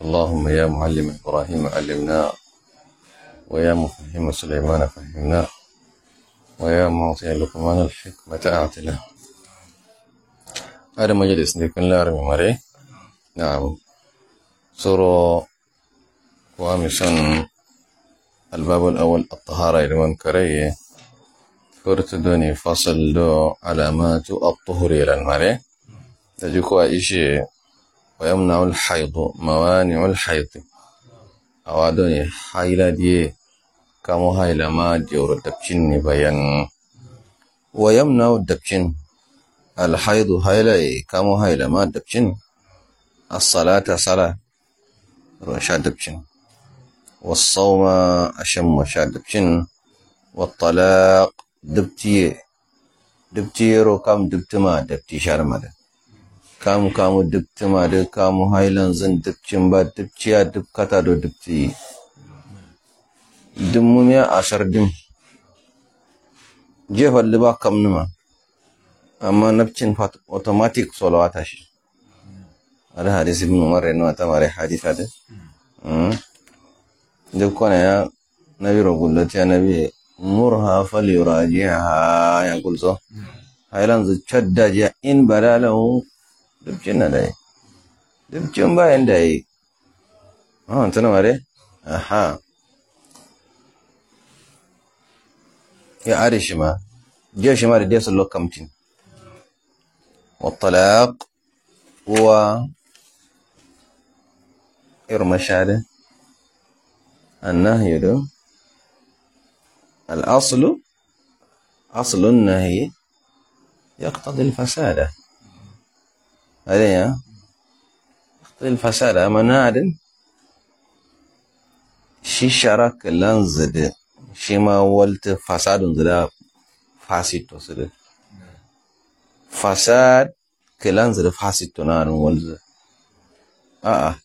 اللهم يا معلم إبراهيم علمنا ويا مفهم سليمان فهمنا ويا معطي لقمان الحكمة أعطنا. هذا مجلس نكون لا مري. نعم. سورة وامسون الباب الأول الطهارة لمن كريه فرت دوني فصل دو علامات الطهر إلى المري. تجيكو إشي ويمنع الحيض موانع الحيض. أوادوني حيلا دي كامو حيلا ما جور الدبشن بيان. ويمنع الدبشن الحيض حيلا كامو حيلا ما دبشن الصلاة صلاة روشا دبشن والصوم أشم شاد دبشن والطلاق دبتي دبتي رو كام دبتما دبتي شارمدا kamu kamu dubtima de kamu hailan zan dubcin ba dubciya dubkata do dubti dummumiya ashar dim jefa liba kam numa amma nafcin automatic solawata shi ada hadis ibn umar ne wata mare hadisa de duk kwana ya nabi ragullati ya nabi murha falyurajiha ya kulso hailan zu chadda ja in badalahu dubcin na da yi dubcin bayan da yi ah tana mare aha ya are shi ma jiya shi ma da dai sallo kamtin والطلاق هو إرمشاد النهي ده الأصل أصل النهي يقتضي الفساد هذا يقتضي الفساد أما نادن شي شرك لنزد شي ما ولت فساد زدا فاسد تصد فساد كلان زد فاسد تنار ولز آه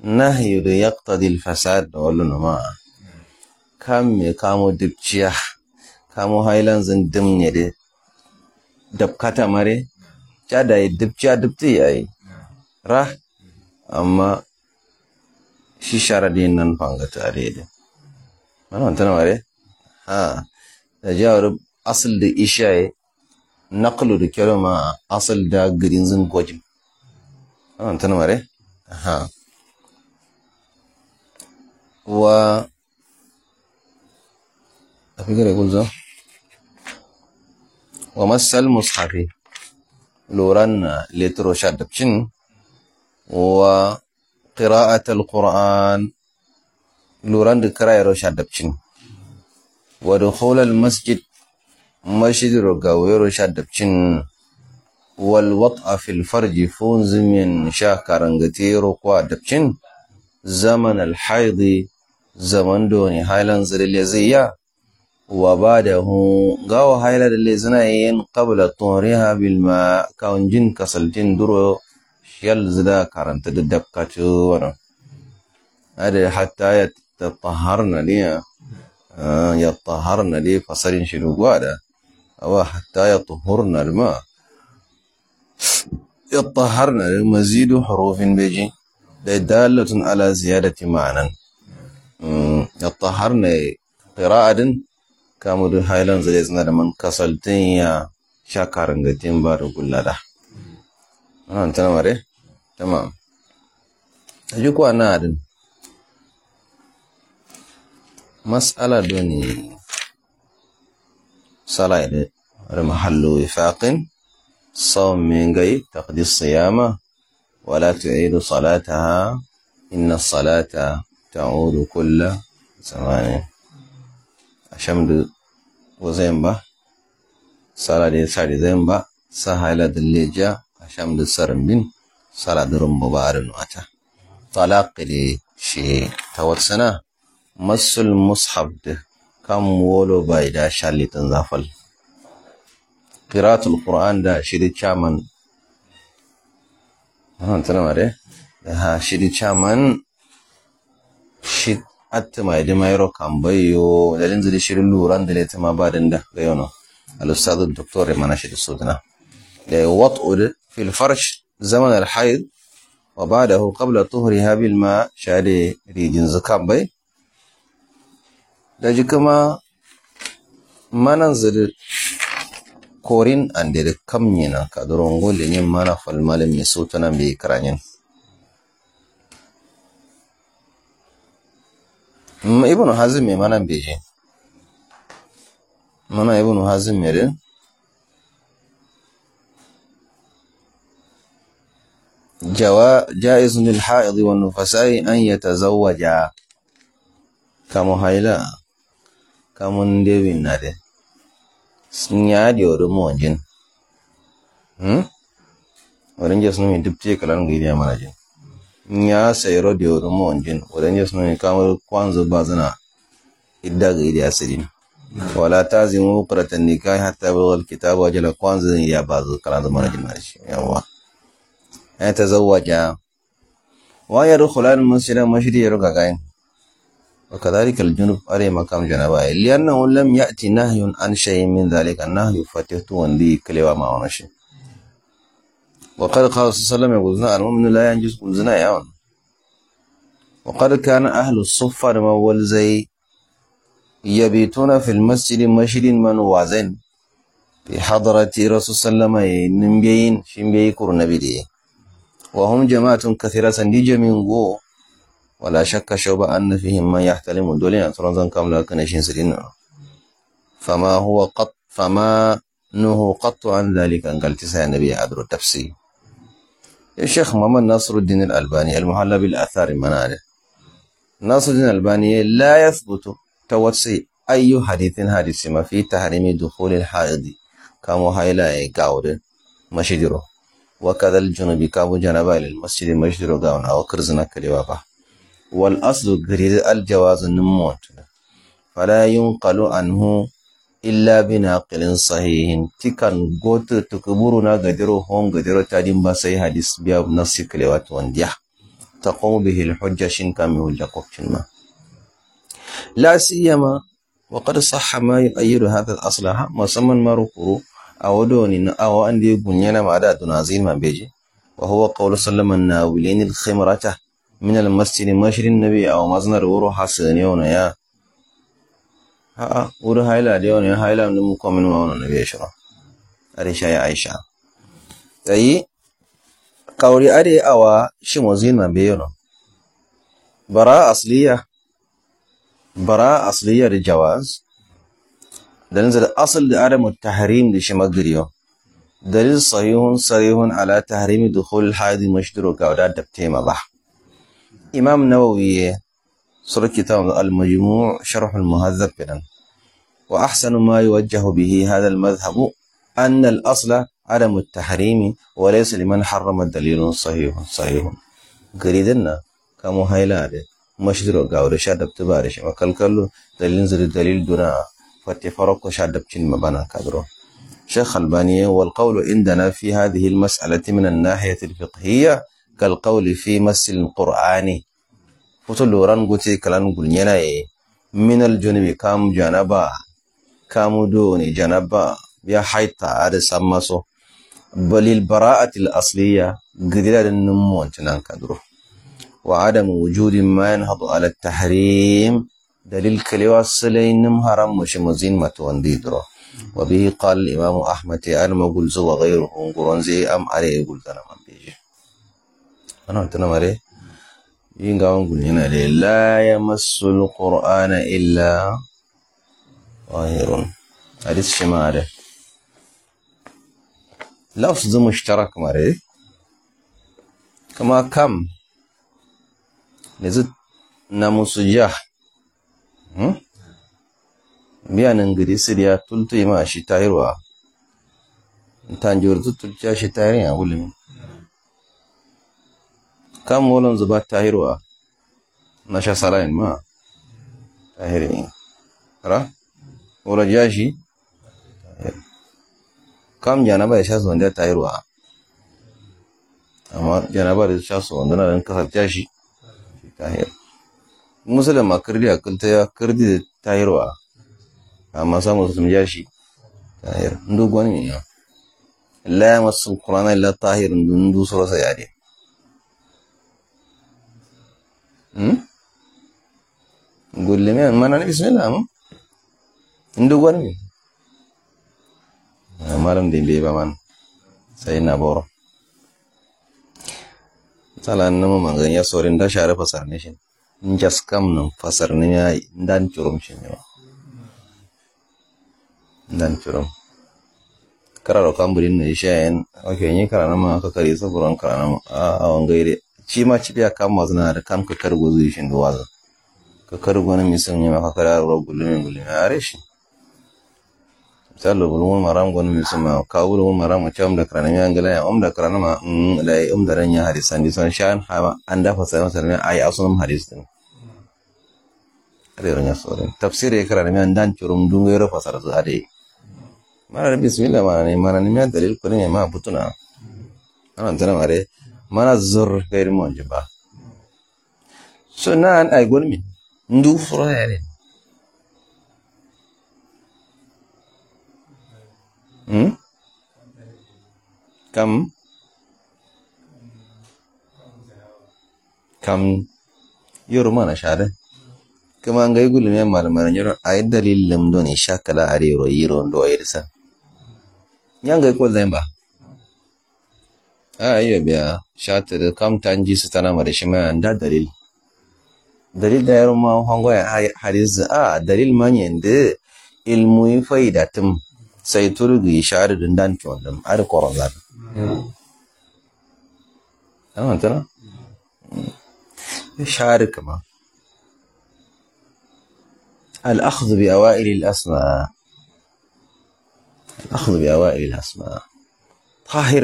نهي يقتضي الفساد ولا ما kam me kamo dubciya kamo hailan zan dimne da dabkata mare dubti yayi ra amma shi sharadin nan fanga tare da wannan tana mare ha da jawar asal da ishaye naqlu da kalma asal da garin zan gojin wannan tana mare ha wa أفكر يقول ذا ومس المصحف لوران لترو شادبشن وقراءة القرآن لوران دكرا يرو شادبشن. ودخول المسجد مسجد رقاويرو شادبشن. والوطأ في الفرج فونز من شاكرنغتيرو قوادبشن زمن الحيض زمن دوني هايلاندز لليزيه وبعده غاو هايلا اللي زناين قبل طهرها بالماء. كون جن كسلتين درو شيل زدا كارنت ددبكاتو ورا. هذا حتى يتطهرن لي. آه يطهرن لي فصلين شنو هذا أو حتى يطهرن الماء. يطهرن مزيد حروف بيجي. دالة على زيادة معنى. يطهرن قراءة kamu da hailan zai suna da man kasaltin ya sha karangatin ba da gullada. Wannan tana mare? Tamam. A ji kuwa na adin. Mas'ala doni sala da wani mahallo wifaqin صوم من غير تقضي الصيام ولا تعيد صلاتها إن الصلاة تعود كل زمان shamdu wazemba sala de sari zemba sa haila dilleja shamdu sarambin sala durum mubarin wata talaq de shi tawatsana masul mushaf da kan wolo bai da shalitin zafal qira'atul qur'an da shiri chaman han tana mare da ha shiri chaman shi atta mai da mai ro kambayo da linzu da shirin luran da leta ma badin da ga yono al ustad doktor mana shi da sudana da wat'u fil farsh zaman al haid wa ba'dahu qabla tuhriha bil ma shade rijin zakan bai da ji kuma manan zuri korin an da kam yana kaduron gole yin mana falmalin mai so tana mai karanyin ibnu hazim mana mbili mana ibnu hazimere jaizun lilhaidi wanufasai an yatazawaja kamo haila kamo ndewinnade hmm? nyaadi oɗo mojen oɗon jesnumi dubtie kalan gidi manajin nya sayro di odo mo jin oren jes no mi kamar kwanzo bazana idda idi asirin wala tazimu quratan nikah hatta bagha alkitab wajala kwanzo ya bazu kalan mana jin shi yawa ya tazawwaja wa yadkhulan masjida mashri yaruga gain وكذلك الجنوب أري مقام جنبا لأنه لم يأتي نهي عن شيء من ذلك النهي فتحت وندي كلوا ما ونشي وقد قال صلى الله عليه وسلم يقول المؤمن لا ينجز زنا يوم وقد كان أهل الصفة مول زي يبيتون في المسجد مشد من وازن في حضرة رسول صلى الله عليه وسلم نمبيين شمبيي كور نبي وهم جماعة كثيرة سندي من غو. ولا شك شوبا أن فيهم من يحتلم دولين ترنزن لكن شين سرين فما هو قط فما نهو قط عن ذلك أن تسعى النبي عبر التفسير. الشيخ محمد ناصر الدين الألباني المحلى بالآثار المنال ناصر الدين الألباني لا يثبت توسي أي حديث حديث ما في تحريم دخول الحائض. كما هايلا قاود مشجره وكذا الجنوب كابو جنبا للمسجد مشجره قاون أو كرزنا كليوابا والأصل غرير الجواز النموت. فلا ينقل عنه إلا بناقل صحيح. تكن قوت تكبرنا قدرو هم قدرو تادين باسي حديث بيا نصي كليوات وانديا تقوم به الحجة شن كم يوجا ما لا سيما وقد صح ما يؤيد هذا الأصل. مسمى ما ركرو. أو دوني أو أندي بنينا ما دا دونازين ما بيجي. وهو قول سلم الناولين الخمرة من المسجد مشر النبي أو مزنر ورو حسن يونا يا. ديون يا هايلا من مكمن ما النبي شرا أريشا يا عائشة تأي قولي أري أوا شموزين ما بيونا براء أصلية براء أصلية للجواز دليل الأصل لعدم التحريم لشمغريو دليل صحيح صريح على تحريم دخول الحائض مشدر وكاودات دبتيما بح إمام نووي سورة كتاب المجموع شرح المهذب كده وأحسن ما يوجه به هذا المذهب أن الأصل عدم التحريم وليس لمن حرم الدليل صحيح صحيح. قريدنا كمو هايلا مشدر وقاود شادب تبارش وكالكالو دليل زر الدليل دون فتفرق شادب ما بنا كادرو. شيخ ألباني والقول عندنا في هذه المسألة من الناحية الفقهية كالقول في مس القرآن. فتلوران قتي كلان قلنا من الجنب كام جنبا كام دوني جنبا يا حيطة هذا سمسو بل البراءة الأصلية. قدر النمو انتنان كدرو. وعدم وجود ما ينهض على التحريم. دليل كليوا السلين نمهرم مش مزين ما توندي درو وبه قال الإمام أحمد أنا ما قلت وغيره. قرون زي أم عليه قلت أنا ما بيجي. أنا قلت أنا مري ينقى ونقول هنا لا يمس القرآن إلا ظاهر حديث شماله لفظ مشترك مري كما كم نزد ناموس جاه biyanin gidi siriya tultu ma shi tayirwa tanjur tulta shi tayirin ya wulimi kam wolon zuba tayirwa nasha salain ma tahiri ra wala jashi kam janaba ya sha su wanda ta yi ruwa amma janaba da sha su wanda na kasar jashi tahir musulun ma kirdi a kilta ya kirdi da ta yi ruwa amma samu su jashi tahir ndu gwani ya la yamassu qur'ana illa tahir ndu sura sa yade hmm gulle me mana ne bismillah mu ndu gwani malam din be ba man. Sai na boro. Sala nama mangan ya sorin da share fasar ne shi njas kam nan fasar ne ya dan churum shi ne dan churum kararo kamburin ne shayen okay ni karana ma aka kare saburan karana a awan gaire shi ma ci biya kam mazna da kam ka kargo zuwa shi duwaza ka kargo na misan ne ma ka kararo gulumin gulumin are shi salo bulmul maram gonu misuma kawul mul maram cha umda krana mi angala ya umda krana ma mm, la umda ran ya hadis an bisan shan ha anda fa sai masal ay asunum hadis din re ran sore tafsir e krana mi andan churum dungero fasar zu ade mara bismillah mara ni mara ni dalil ko ni ma butuna ana tana mare mana zur gair monje ba so nan ay gonmi ndu fro yare Hmm? Kam kam yoro mana share. Kama ngai gulu me mar mar yoro ay dalil lam do ni shakala are yoro yiro ndo irsa nyanga ko zemba ayo biya shata da kam tanji su tana mara shi ma da dalil. Dalil da yaro ma hongo ya hadis a dalil manyen da ilmu faidatum sai turgi shari din dan kyondin ar koron zan ana tana shari kama الأخذ بأوائل الأسماء الأخذ بأوائل الأسماء طاهر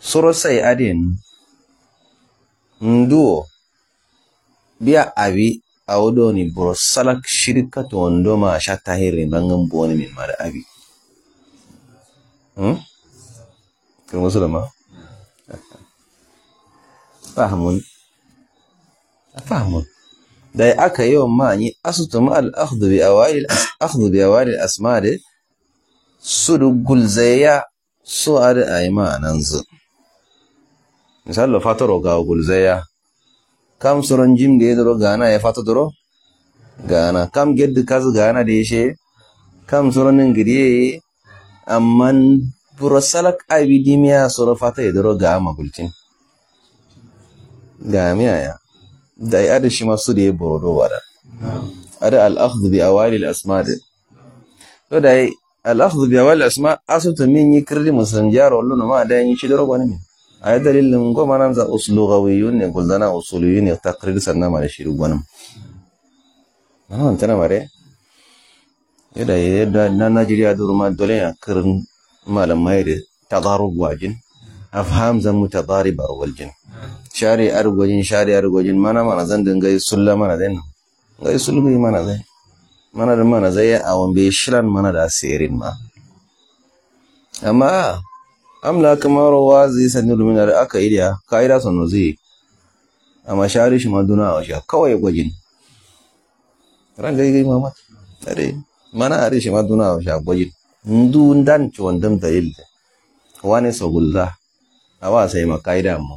سورة سيئدين ندو بيا أبي أودو البروسلك شركة وندوما شاتاهي رنغن بوني من مال أبي هم؟ كلمة سلمة فهمون فهمون da aka yi wa ma'anyi asutum al'akhdu bi awalil akhdu bi awalil asmari su gulzaya su a da ayi ma'anan zu misali fatar ga gulzaya. Kam soron jim de doro gana ya fata doro gana kam geddi kazu gana de she kam soron ngiriye amman buro salak abi dimiya soro fata ya doro ga ma bultin ga miya ya da ya da shi masu da ya buro do wada ada al akhdh bi awali al asma de to da al akhdh bi awali al asma asutu min yi kirdi musan jaro lolo ma da yi shi doro wani min ay dalilin go manan za uslugawiyun ne guldana usuliyun ne taqrir sanna mare shiru gwanam. Manan tana mare? Yada yadda na Najeriya durma dole ya kirin malam maire tadarub wajin. Afham zan mutadarib arwaljin shari argojin shari argojin mana mana zan dinga sulla mana den ngai sulgi mana zai. Mana da mana zai a wambe shiran mana da asirin ma. Amma amla kamar wazi sani lumina da aka yi da ka'ida sanu zai amma shari shi maduna a washe kawai gwajin. Ran gaigai mama tare. Mana a shi maduna a washe gwajin. Ndu dan ci wandam da wani sagulza a wa sai ma ka'ida mu.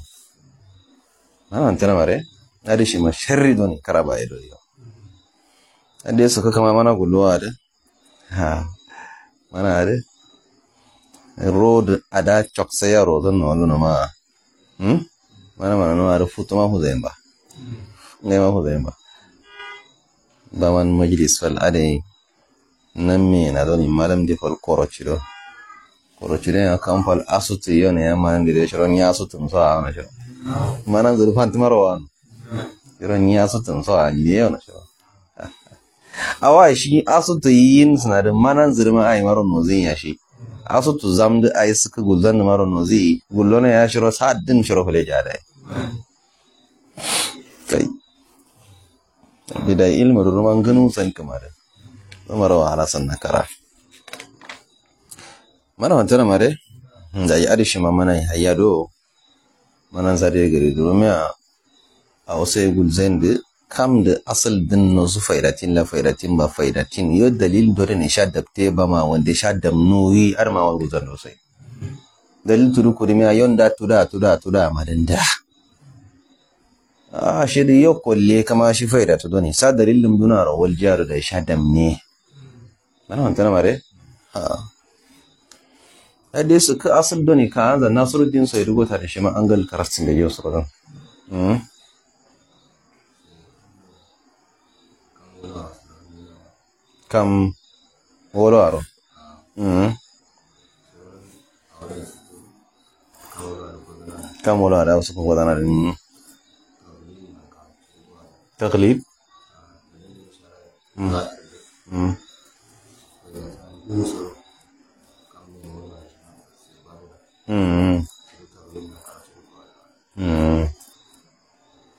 Mana tana mare? A shi ma sharri don karaba ido yau. Ade suka kama mana gulluwa da. Ha. Mana da. Road ada choksaya road no no ma hmm? Mana mana no ara futo ma huzemba ngai ma huzemba baman majlis fal ade nan me na doni malam de fal korochiro korochiro ya kampal asutu yo ne ma nan de shiro nya asutu so a na shiro mana zuru fantimaro wan shiro nya asutu so a ni yo na shiro awa shi asutu yin sinadin manan zirma ai maro nozin ya shi. Asutu zamdu ai suka gulzan maro nozi gullona ya shiro sa'adin shiro fale jadai kai bida ilmu ruman ganu san kamar mara wahala san na kara mana wantana mare da yi adishi ma mana hayado manan zade gari durumiya a wasu gulzain da kam da asal din no su faidatin la faidatin ba faidatin yo dalil dore ne sha dabte ba ma wanda sha damnuyi har ma wa guzan do sai. Dalil tudu kurimiya yon da tuda tuda tuda madanda a shi da. Yau kwalle kama shi faida ta doni sa dalilin duna rawar jihar da sha damne mana wantana mare? Ha. Dai su ka asal doni ka hanzar nasiruddin sai rubuta da shi ma an gal da yau su razan Cam. Ororo. Uhum. كم ولا لا وصف هو ذا تغليب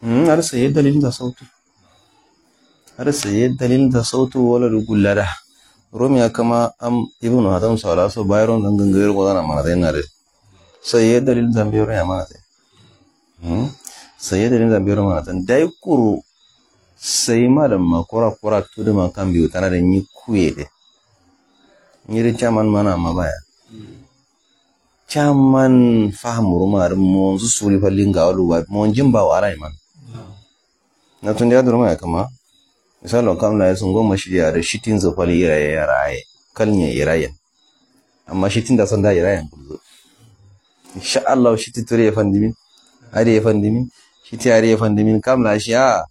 هذا صحيح دليل ده صوتي harsaye dalilin ta sautu wala rugullada romiya kama am ibnu hatam sawala so bayron dan gangayar ko dana mana dai nare saye dalilin zambe ro ya mana dai hmm? Saye dalilin zambe ro mana tan dai kuru sai malam ma kora kora to da man kan biyo tana da ni kuye de nyiri chaman mana mabaya caman fahamuru mari monzu suri falinga walu wa monjimba man. Na tundi adoro ma kama? misalo kamna ya sun goma shi da shitin zufali iraye ya raye kalnya iraya amma shitin da sanda iraya kullu insha Allah shiti ture ya fandimi are ya fandimi shiti are ya fandimin kamna shi ah, ya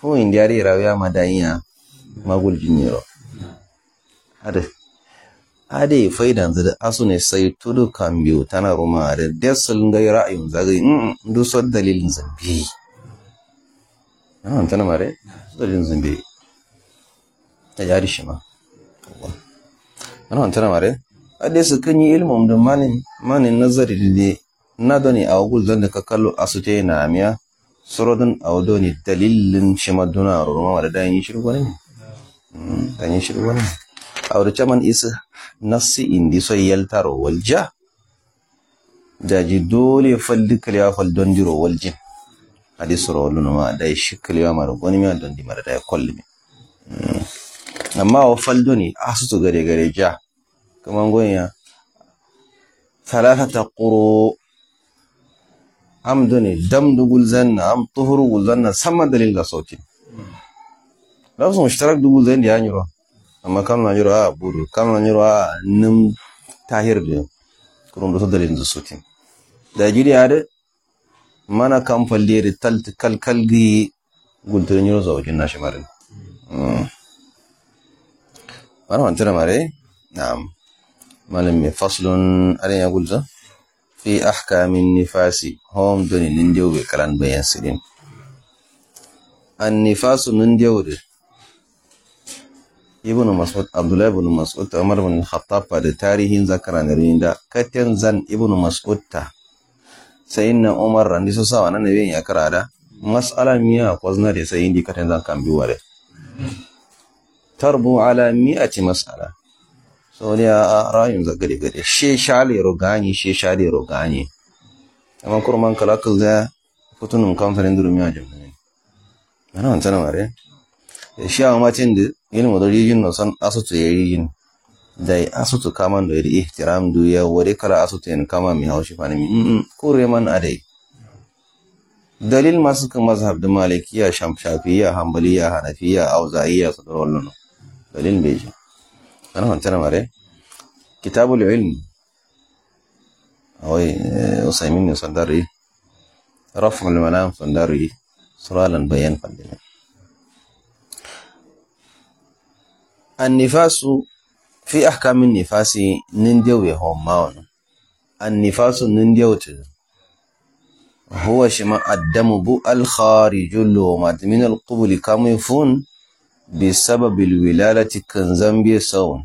fu india are rawiya madaniya magul jinyero ada ade faidan da asu ne sai tudu kambiyo tana roma da desul ngai ra'ayin zagayi mm, mm dusar dalilin zambi. Ah, não, tá na maré? Estou. Yari shi ma ana wantana mare ade su kan yi ilmin da manin manin nazari da na doni a wagul zan da ka kallo a su te na amiya surodin a wado ne dalilin shi maduna a ruruma da dan yi shiru wani ne dan yi shiru wani ne a wadda caman isa nasi indi so yaltaro walja da ji dole falli kalewa fal don diro waljin hadis ro wala ma da shi kalewa mara goni mi don di mara da kolli amma wa faldo ne falduni asusu gare gare ja. Kaman gonya thalathata quru amduni damdu gulzanna am tuhuru gulzanna sama dalil da sauti. Lafisun shi tarar dubu zan da yanyiro amma kan na yiro a buru kan na yiro a nim tahir da kurun da su dalil da sauti. Da jiri da mana kam falle da talt kalkal gi gulturin yiro zawajin nashi marin. Mm. وانا وانتنا ماري نعم مالم فصل أنا أقول ذا في أحكام النفاس هم دون ننديو بكلان بيان سلين النفاس ننديو دي ابن مسعود عبد الله بن مسعود عمر بن الخطاب بعد تاريخ ذكر نريندا كتن زن ابن مسعود تا سيدنا عمر رندي سو سوا nan ne ya karada mas'ala miya kwazna da sai indi katan zan kan biware tarbu ala mi'ati mas'ala so ne a rayun za gade gade she shale rogani she shale rogani amma kurman kala kal da futunun kamfanin durumi a jami'in ana wancan mare shi a matin da yin wadda rijin na san asutu ya rijin da asutu kaman da yari ihtiram du ya wade kala asutu yin kama mai haushi fani mi kure man adai dalil masu kan mazhab da malikiya shafiya hanbaliya hanafiya auza'iya su da wannan علم بيجا أنا هون ترى ماري كتاب العلم. أوي آه، وصايمين يصدر إيه؟ رفع المنام صدر إيه؟ صرالا بيان فندم النفاس في أحكام النفاس نندو يهوم ماون. النفاس نندو هو شما الدم بو الخارج اللو من القبل كم يفون بسبب الولالة كنزنبي سون.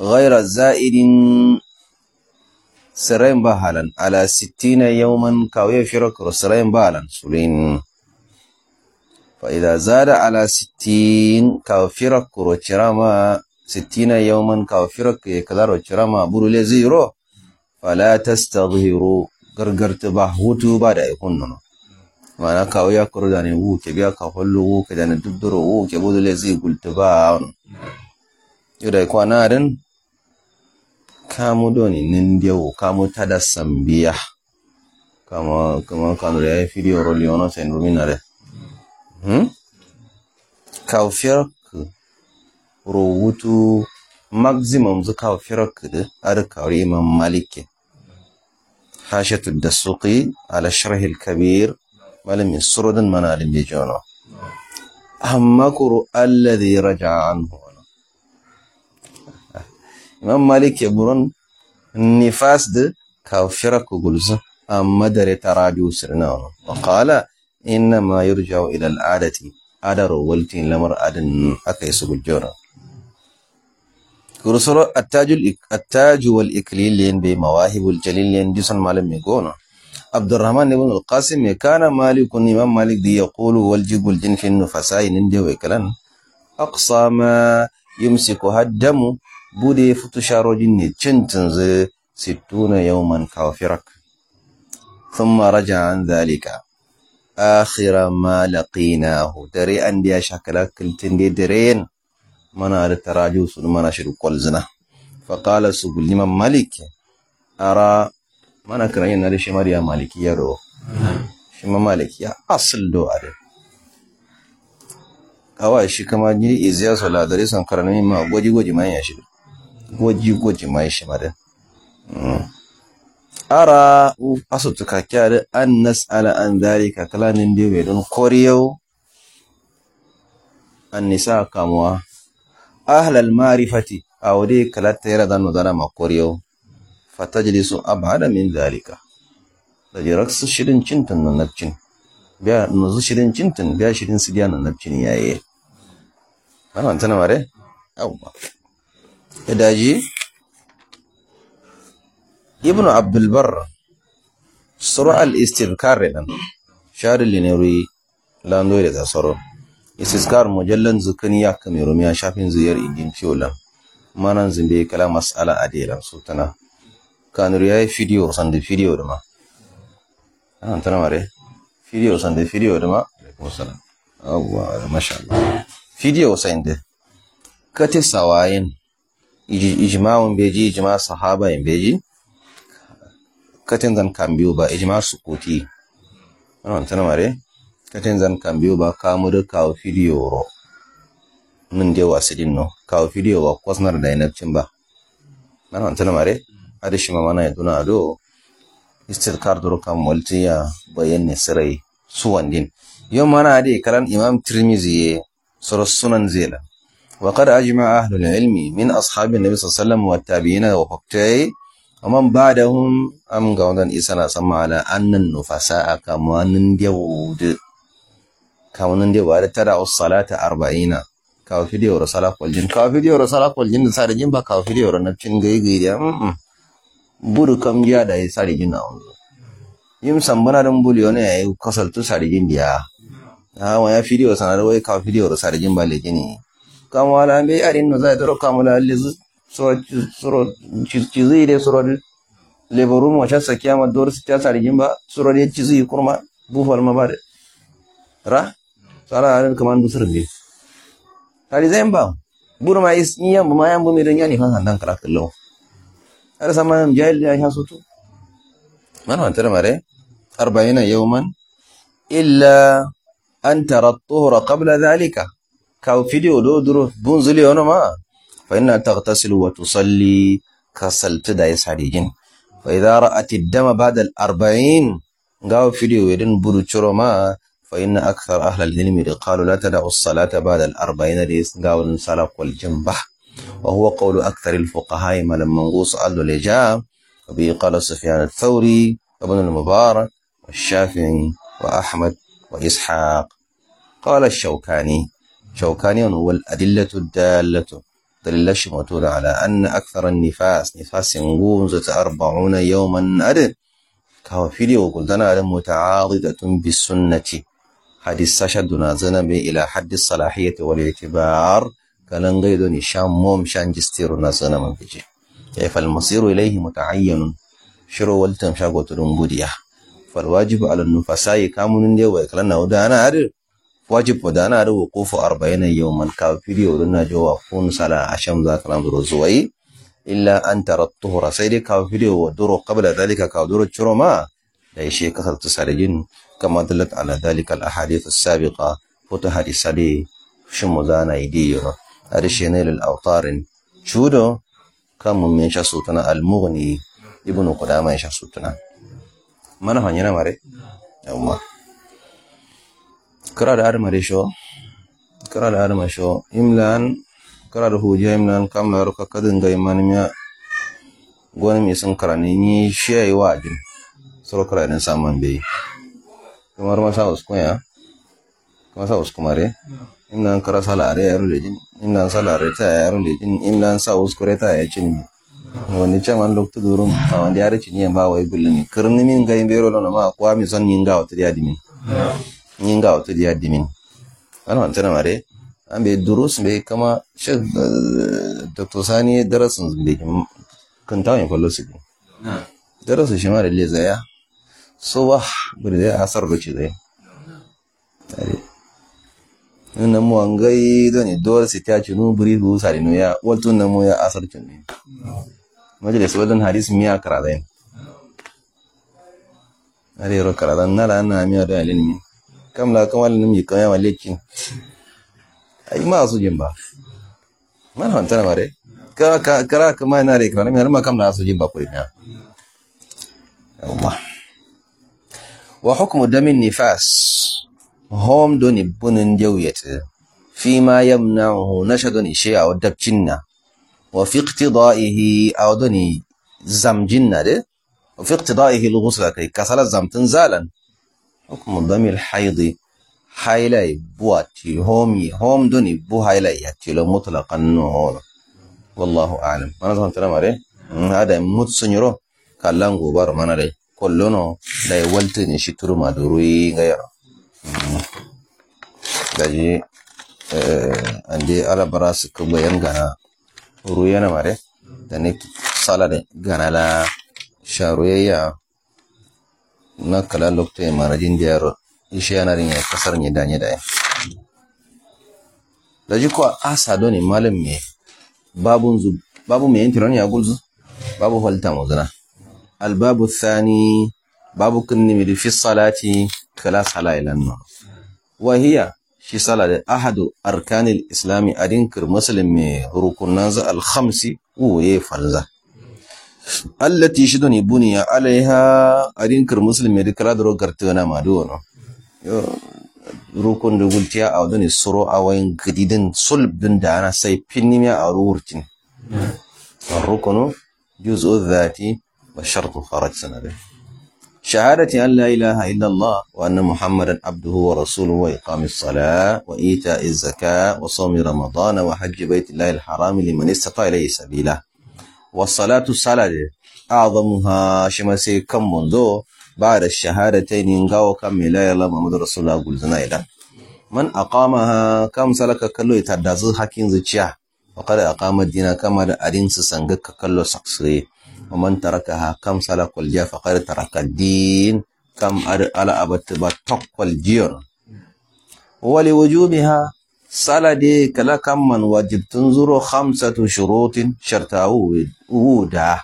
غير زائد سرين بحالا. على ستين يوما كاوية شرك سرين بحالا. سلين فإذا زاد على ستين كافرك روشراما ستين يوما كافرك كذا روشراما برو زيرو فلا تستظهروا. ba da ikon nono mana kawo ya kuro da ne wu ke biya ka hollo wu ke da ne dudduro wu ke budu le zai gulta ba ono yau kwana din kamu doni nindiyawo kamu tada sambiya. Kama kama kanu da ya video roli ono sen rumina de hmm? Kawo firak ro wutu maximum zu kawo firak da ar kawri imam الشرح الكبير ولم يسرد منال بيجونه أهمكر الذي رجع عنه. إمام مالك يقولون النفاس ده كافرك قلز أما در تراجو سرنا وقال إنما يرجع إلى العادة. عادة رولتين لمر أدن أكيس بالجورة attaju wal iklil be mawahibul jalil len disan malam me gona عبد الرحمن بن القاسم كان مالك امام مالك دي يقول والجب الجن في النفساء نندي ويكلن أقصى ما يمسكها الدم. بودي فتشارو جن تشنتنز ستون يوما كافرك. ثم رجع عن ذلك. آخر ما لقيناه. دري اندي اشكلا كلتن دي درين. منا تراجو سلمان أشرو كل زنا فقال سبل لمن مالك. أرى mana karayen na da shi mariya malikiya ro shi ma malikiya asil do a kawa shi kama ni iziya sola da risan karani ma gwaji gwaji ma ya shi gwaji gwaji ma ya shi ma da hmm. ara asutuka kyar an nas'ala an zalika kalanin da bai don koriyau an nisa kamuwa. Ahalal marifati a wadai kalatta yara zanu zana ma koriyau fatajlisu abada min dhalika. Daji raksu shirin cintin na nabcin. Biya nuzu shirin cintin biya shirin su biya na nabcin yaye. Ana wanta na mare yawwa. Ya daji ibnu abdul bar sura al istirkar redan shari linuri lando da tsaro istiskar mujallan zukani ya kameru ya shafin zuyar idin fiolan manan zimbe kala mas'ala adelan sultana. kanuru ya yi fidiyo sandi fidiyo da kanuriyaye videos and videoduma antanamare videos and videoduma alaikum salam awwa masha Allah videos inde kate sawayin ijma'un beji ijima sahaba in beji. Katin zan kan biyu ba ijma sukuti. Wannan tanamare katin zan kambiyo ba kamu da kawo fidiyo ro. Nun je wasidin no. Kawo fidiyo wa kwasnar da inabcin ba. Wannan tanamare arishima mana ya duna ಮನ istir kar duru durukan multiya bayan ne sirai suwandin yau mana ade karan imam tirmizi sura sunan zela. Wa qad ajma ahlu ilmi min ashabin nabi sallallahu alaihi wa tabi'ina wa faqtai amman ba'dahum am ga wannan isana sama ala annan nufasa kamanin dawud kamanin dawud tada us-salata 40 kawo fidiyar salakul jin kawo fidiyar rasala jin da sarjin ba kawo fidiyar cin gaigai da mm buru kam ya da ya sare jin na wanzu yim sambana dan buli wani ya kasaltu sare jin dia ha wa ya fidiyar sanar wai kawo fidiyar sare jin ba le jini. Kama wala bai arin no zai daro kama la so suro cizi de suro lebaru mo cha sakiya ma dor ta sare jin ba suro de cizi kurma bufal ma ba ra sara arin kaman dusur ne kali zemba buru ma is iya ma yan bumi dan yani kan dan kala kallo أرى سامان جايل يا إيهان سوتو ما نحن ترى ماري؟ أربعين يوما. إلا أن ترى الطهر قبل ذلك. كاو فيديو دو درو بونزلي ونما فإن تغتسل وتصلي كسل تدا يسعديجين فإذا رأت الدم بعد الأربعين قاو فيديو يدن برو تشرو ما. فإن أكثر أهل العلم قالوا لا تدعوا الصلاة بعد الأربعين ريس كاو الصلاة والجنبه وهو قول أكثر الفقهاء ما لما نقوص قالوا الإجاب وبه قال سفيان الثوري وابن المبارك والشافعي وأحمد وإسحاق. قال الشوكاني شوكاني هو الأدلة الدالة. دليل الشموتون على أن أكثر النفاس نفاس ينقوم أربعون يوما أدن. كهو فيديو قلتنا متعاضدة بالسنة. hadis sashaduna zana be ila haddi salahiyati kalangayɗoni shammom shanjistiru nasanaman kece e falmasiru ilayhi mutaayyanun shirowol tam shago to ɗum fal falwajibu ala nufasayi kamunun wa way kalanna wada ana aɗir wajib o dana aɗir wuqufu arbaina yawman. Kaw pidi na jowa kun sala asham za kalamdoro zuwayi illa an tara rasaidi sai dai kaw duro qabla dalika ka duro curo ma. Da ishe ƙasar sarjin kama dalat ala dalika al ahadith as sabiqa futu hadisa dai shin zana idiyo أرشيني للأوطار شودو كم من شاسوتنا المغني ابن قدامة شاسوتنا mana hanyar mare yawwa kira da arma sho kira da arma sho imlan kira da huje imlan kam la ruka kadin ga imanimiya goni mi sun karani ni shi wa ajin soro kira din saman bai kamar masa uskunya masa uskumare imnan kara salare ya rulejin imnan salare ta ya rulejin imnan sa uskure ta ya cin wani chaman lokto durum a wani yare cin yamba wai gullini kirni min ga imbero lona ma kwa mi son ninga wata dia dimin ninga wata dia dimin ana wantana mare an durus bai kama shek eh, dr sani darasin bai kan tawon kwallo su bi darasin shi ma da le zaya so ba gudu zai namo angai dole su ta cinu buri hu sari no ya. Watu mu ya asar chunni majlis wadan hadis miya karadain are ro karadan nala na miya da ilmi kam la kamal mi kan ya walekin ai ma su jimba man han tana mare ka ka kara kuma na re kana mi har ma kam na su jimba ko ina Allah wa hukmu damin nifas. دون بن جوية فيما يمنعه نشد شيء أو دبجنة. وفي اقتضائه أو دون زمجنة ده. وفي اقتضائه الغسل كي كسل زم تنزالا. حكم دم الحيض حيلي بواتي. هم هم دون بو حيلي ياتي لو مطلقا نور والله أعلم. أنا زمان ترى هذا متسنيرو كلام غبار ما نري kollono da ya walta ne shi turma da ruwi ga yaro gaji ande alabara su ka bayan gana ruwi yana mare da ne sala da gana la sharoyayya na kala lokta ya marajin da yaro ishe yana rin ya kasar ne danye da ya da ji kuwa asa doni malam me babu babu me yin ya gulzu babu halta muzuna الباب الثاني باب كن في الصلاة كلا صلاة النار. وهي شي صلاة أحد أركان الإسلام أدينكر مسلم ركن الخمس ويفرزا التي شدني بني عليها أدينكر مسلم يذكر درو كرتنا ما دونه rukun da gultiya a wadda ne suro a wayan gadidin sulb din da ana sai finnimiya a rurtin rukunu juz'u dhati والشرط خرج سنة شهادة أن لا إله إلا الله وأن محمدا عبده ورسوله وإقام الصلاة وإيتاء الزكاة وصوم رمضان وحج بيت الله الحرام لمن استطاع إليه سبيلا والصلاة الصلاة أعظمها شمسي كم منذ بعد الشهادتين ينقاو كم لا إلا محمد رسول الله قل زنائلا من أقامها كم سلك كله يتدازو حكين زيتشا وقد أقام الدين كما أدين سسنغك كله سقسي ومن تركها كم سلك الجا فقد ترك الدين كم على أبت بطق الجيون ولوجوبها سلا دي كلا كم من واجب تنظر خمسة شروط شرطا ودا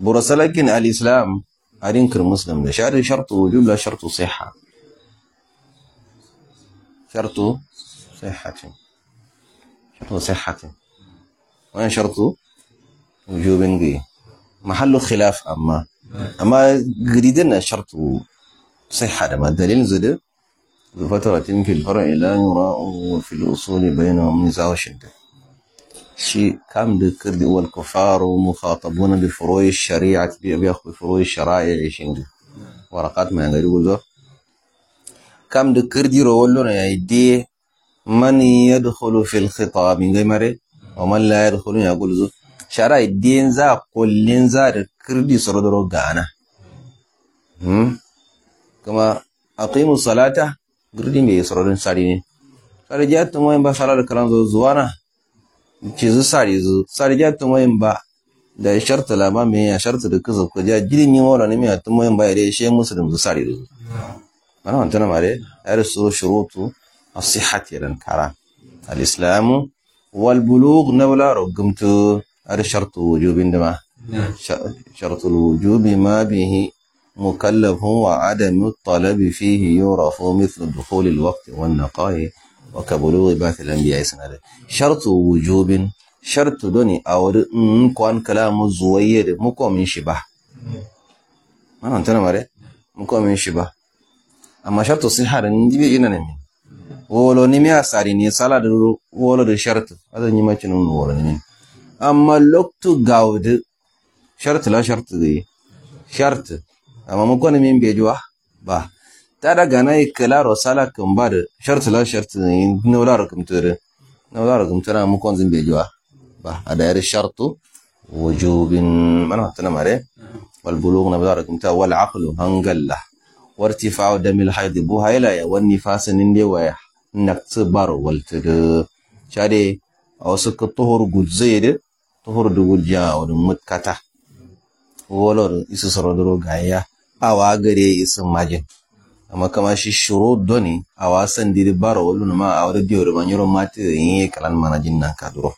برسلكن الإسلام أرينكر مسلم ده. شرط شرط وجوب لا شرط صحة. شرط صحة. شرط صحة. وين شرط؟ وجوب قي. محل خلاف أما. أما قريدنا شرط صحة ما الدليل زد بفترة في الفرع لا يراء وفي الأصول بينهم نزاع شدة شيء كم ذكر والكفار مخاطبون بفروع الشريعة بيأخذ بفروع الشرائع شنده ورقات ما يقول كم ذكر دي رولنا يا دي من يدخل في الخطاب؟ من غير ومن لا يدخل يقول ذو ಶರ ಇದ್ದೇಂಜ gana. Hmm? ಸೊರದೊರೋ aqimu salata ಕಮ me ಸಲಾತ sari ne. Sari ja to moyin ba salar kalan zo zuwa na ce zu sari zu to moyin ba da sharta la lama me ya sharta da kaza ko ja jirin ni wala ne me to moyin ba ya dai she musulun zu sari zu ana wanta na mare ar su shurutu as-sihhati lan kara. Al-islamu wal bulugh nawla rugumtu. ar shartu wujubin dama شرط الوجوب ما به مكلف وعدم الطلب فيه يعرف مثل دخول الوقت والنقاء وكبلوغ بعث الأنبياء سنة شرط وجوب شرط دوني أو كوان كلام زوير مكو من شبه ما أنتنا مري مكو من شبه أما شرط صحة نجيب جنا نمي wolo nimi a sari ni sala da wolo da shartu adan yi macin wolo nimi amma loktu gawdu shart la shart de shart amma mun kone min bejuwa ba ta daga na klaro sala kan ba da shart la shart ne no la rakum tere no la rakum tere mun kon zin bejuwa ba ada yar shartu wujubin mana tana mare wal bulugh na ba rakum ta wal aqlu hangalla wartifa'u damil haid bu hayla ya wan nifas nin de waya nakts bar wal tere shade a wasu ka tuhur guzzaide tuhur du gujja wa mutkata wolor isu sorodoro gaya awa gare isu majin amma kama shi shuro doni awa san diri baro wolu ma awre diyo ban yoro mati yin kalan manajin nan kaduro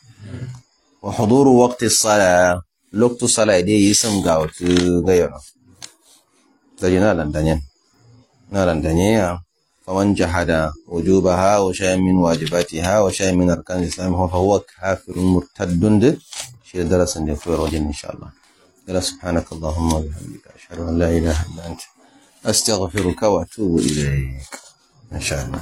wa huduru waqti sala loktu sala de yisum ga watu gayono dajina landanyen na landanyen ya فمن جحد وجوبها وشيء من واجباتها وشيء من أركان الإسلام فهو كافر مرتد شيء درس عند وجن إن شاء الله. قال سبحانك اللهم وبحمدك أشهد أن لا إله إلا أنت أستغفرك وأتوب إليك. إن شاء الله.